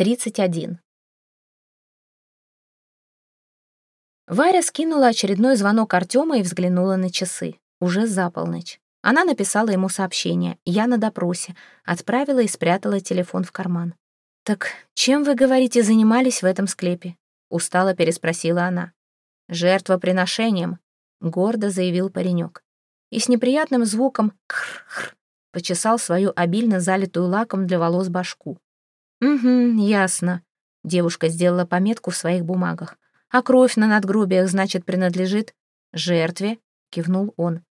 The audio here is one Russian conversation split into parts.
31. Варя скинула очередной звонок Артема и взглянула на часы. Уже за полночь. Она написала ему сообщение «Я на допросе», отправила и спрятала телефон в карман. «Так чем, вы, говорите, занимались в этом склепе?» Устало переспросила она. «Жертвоприношением», — гордо заявил паренек. И с неприятным звуком «хр-хр» почесал свою обильно залитую лаком для волос башку. «Угу, ясно». Девушка сделала пометку в своих бумагах. «А кровь на надгробиях, значит, принадлежит жертве?» — кивнул он.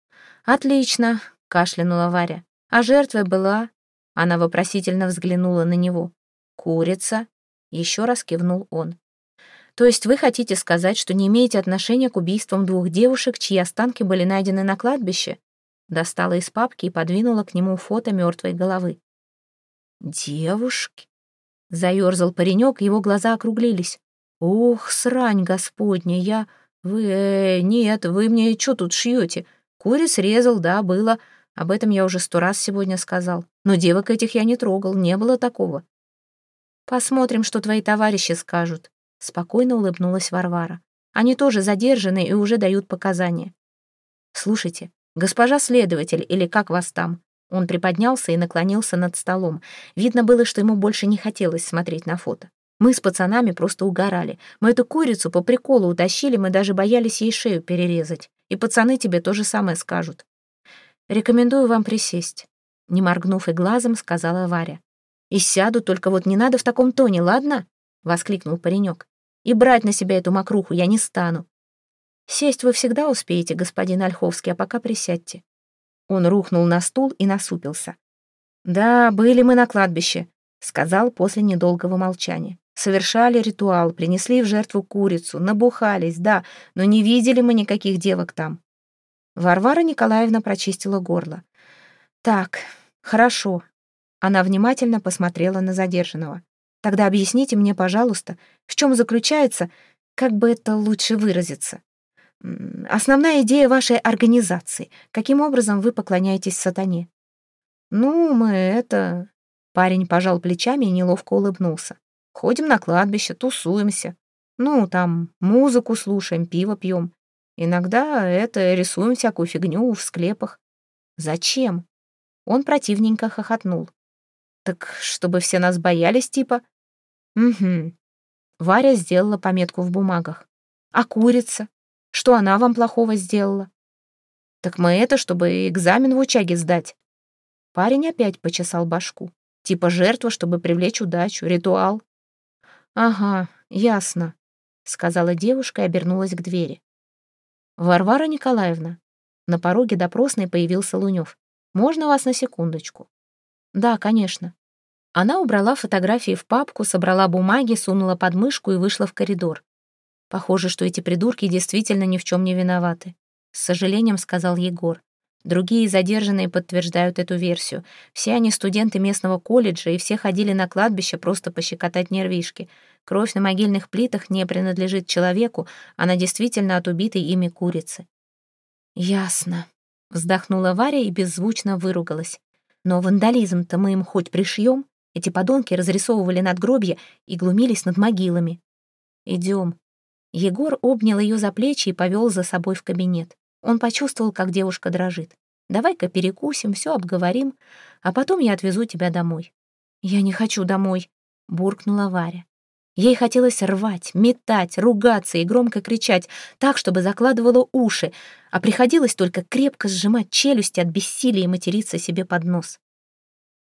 «Отлично», — кашлянула Варя. «А жертвой была...» Она вопросительно взглянула на него. «Курица?» — еще раз кивнул он. «То есть вы хотите сказать, что не имеете отношения к убийствам двух девушек, чьи останки были найдены на кладбище?» Достала из папки и подвинула к нему фото мертвой головы. «Девушки?» Заерзал паренек, его глаза округлились. «Ох, срань господня, я... Вы... Э, нет, вы мне что тут шьете? Кури срезал, да, было. Об этом я уже сто раз сегодня сказал. Но девок этих я не трогал, не было такого». «Посмотрим, что твои товарищи скажут», — спокойно улыбнулась Варвара. «Они тоже задержаны и уже дают показания». «Слушайте, госпожа следователь, или как вас там, он приподнялся и наклонился над столом. Видно было, что ему больше не хотелось смотреть на фото. Мы с пацанами просто угорали. Мы эту курицу по приколу утащили, мы даже боялись ей шею перерезать. И пацаны тебе то же самое скажут. Рекомендую вам присесть. Не моргнув и глазом, сказала Варя. «И сяду, только вот не надо в таком тоне, ладно?» — воскликнул паренек. «И брать на себя эту мокруху я не стану». «Сесть вы всегда успеете, господин Ольховский, а пока присядьте. Он рухнул на стул и насупился. «Да, были мы на кладбище», — сказал после недолгого молчания. «Совершали ритуал, принесли в жертву курицу, набухались, да, но не видели мы никаких девок там». Варвара Николаевна прочистила горло. «Так, хорошо». Она внимательно посмотрела на задержанного. «Тогда объясните мне, пожалуйста, в чем заключается, как бы это лучше выразиться?» Основная идея вашей организации. Каким образом вы поклоняетесь сатане? Ну, мы это... Парень пожал плечами и неловко улыбнулся. Ходим на кладбище, тусуемся. Ну, там, музыку слушаем, пиво пьем. Иногда это рисуем всякую фигню в склепах. Зачем? Он противненько хохотнул. Так, чтобы все нас боялись, типа? Угу. Варя сделала пометку в бумагах. А курица? Что она вам плохого сделала? Так мы это, чтобы экзамен в учаге сдать. Парень опять почесал башку. Типа жертва, чтобы привлечь удачу, ритуал. Ага, ясно, сказала девушка и обернулась к двери. Варвара Николаевна. На пороге допросной появился Лунёв. Можно вас на секундочку? Да, конечно. Она убрала фотографии в папку, собрала бумаги, сунула под мышку и вышла в коридор. Похоже, что эти придурки действительно ни в чем не виноваты. С сожалением сказал Егор. Другие задержанные подтверждают эту версию. Все они студенты местного колледжа, и все ходили на кладбище просто пощекотать нервишки. Кровь на могильных плитах не принадлежит человеку, она действительно от убитой ими курицы. «Ясно», — вздохнула Варя и беззвучно выругалась. «Но вандализм-то мы им хоть пришьем? Эти подонки разрисовывали надгробья и глумились над могилами. Идем, Егор обнял ее за плечи и повел за собой в кабинет. Он почувствовал, как девушка дрожит. «Давай-ка перекусим, все обговорим, а потом я отвезу тебя домой». «Я не хочу домой», — буркнула Варя. Ей хотелось рвать, метать, ругаться и громко кричать, так, чтобы закладывало уши, а приходилось только крепко сжимать челюсти от бессилия и материться себе под нос.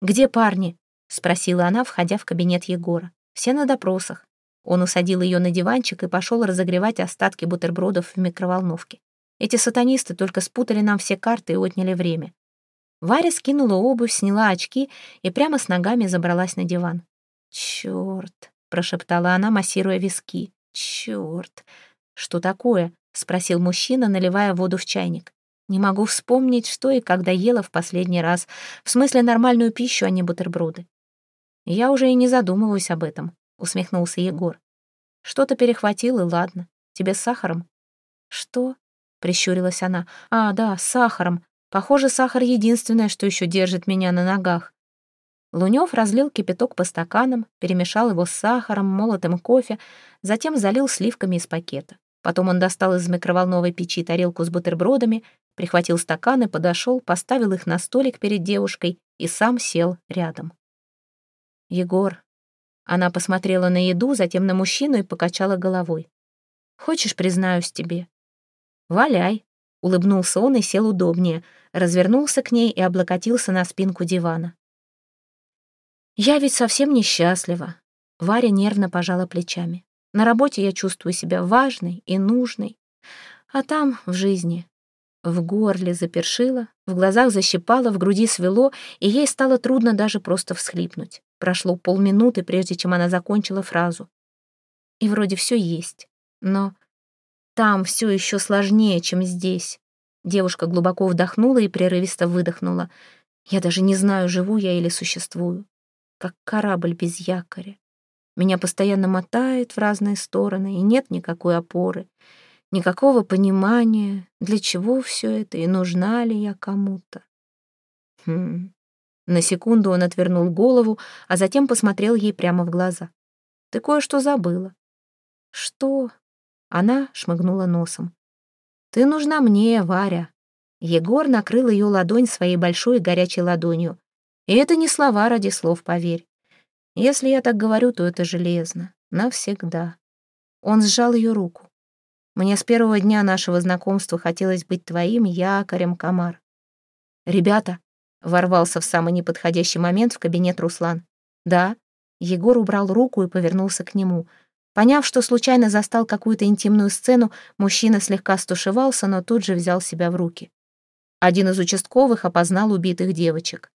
«Где парни?» — спросила она, входя в кабинет Егора. «Все на допросах. Он усадил ее на диванчик и пошел разогревать остатки бутербродов в микроволновке. Эти сатанисты только спутали нам все карты и отняли время. Варя скинула обувь, сняла очки и прямо с ногами забралась на диван. «Чёрт!» — прошептала она, массируя виски. «Чёрт! Что такое?» — спросил мужчина, наливая воду в чайник. «Не могу вспомнить, что и когда ела в последний раз. В смысле нормальную пищу, а не бутерброды. Я уже и не задумываюсь об этом усмехнулся Егор. Что-то перехватил, и ладно. Тебе с сахаром? Что? Прищурилась она. А, да, с сахаром. Похоже, сахар единственное, что еще держит меня на ногах. Лунёв разлил кипяток по стаканам, перемешал его с сахаром, молотым кофе, затем залил сливками из пакета. Потом он достал из микроволновой печи тарелку с бутербродами, прихватил стаканы, подошел, поставил их на столик перед девушкой и сам сел рядом. «Егор». Она посмотрела на еду, затем на мужчину и покачала головой. «Хочешь, признаюсь тебе?» «Валяй», — улыбнулся он и сел удобнее, развернулся к ней и облокотился на спинку дивана. «Я ведь совсем несчастлива», — Варя нервно пожала плечами. «На работе я чувствую себя важной и нужной, а там, в жизни, в горле запершило, в глазах защипало, в груди свело, и ей стало трудно даже просто всхлипнуть. Прошло полминуты, прежде чем она закончила фразу. И вроде все есть, но там все еще сложнее, чем здесь. Девушка глубоко вдохнула и прерывисто выдохнула. Я даже не знаю, живу я или существую. Как корабль без якоря. Меня постоянно мотает в разные стороны, и нет никакой опоры. Никакого понимания, для чего все это и нужна ли я кому-то. Хм. На секунду он отвернул голову, а затем посмотрел ей прямо в глаза. «Ты кое-что забыла». «Что?» Она шмыгнула носом. «Ты нужна мне, Варя». Егор накрыл ее ладонь своей большой горячей ладонью. И это не слова ради слов, поверь. Если я так говорю, то это железно. Навсегда. Он сжал ее руку. Мне с первого дня нашего знакомства хотелось быть твоим якорем, Комар. «Ребята», — ворвался в самый неподходящий момент в кабинет Руслан. «Да». Егор убрал руку и повернулся к нему. Поняв, что случайно застал какую-то интимную сцену, мужчина слегка стушевался, но тут же взял себя в руки. Один из участковых опознал убитых девочек.